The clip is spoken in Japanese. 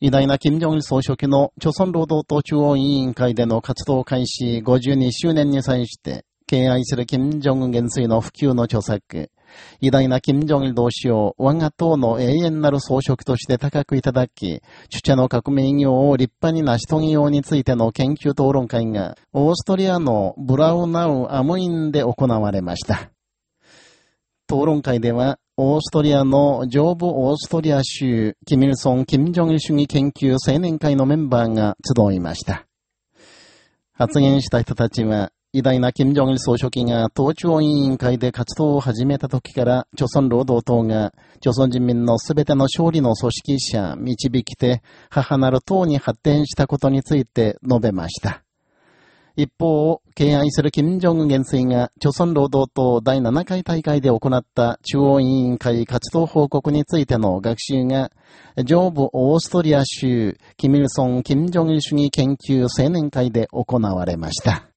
偉大な金正日総書記の朝鮮労働党中央委員会での活動開始52周年に際して、敬愛する金正恩元帥の普及の著作、偉大な金正日同志を我が党の永遠なる総書記として高くいただき、主茶の革命業を立派に成し遂げようについての研究討論会が、オーストリアのブラウナウ・アムインで行われました。討論会では、オーストリアの上部オーストリア州、キミルソン・キム・ジョン主義研究青年会のメンバーが集いました。発言した人たちは、偉大な金正日総書記が党庁委員会で活動を始めた時から、朝鮮労働党が、朝鮮人民のすべての勝利の組織者、導きて、母なる党に発展したことについて述べました。一方、敬愛する金正恩元帥が、朝鮮労働党第7回大会で行った中央委員会活動報告についての学習が、上部オーストリア州、キミルソン・金正恩主義研究青年会で行われました。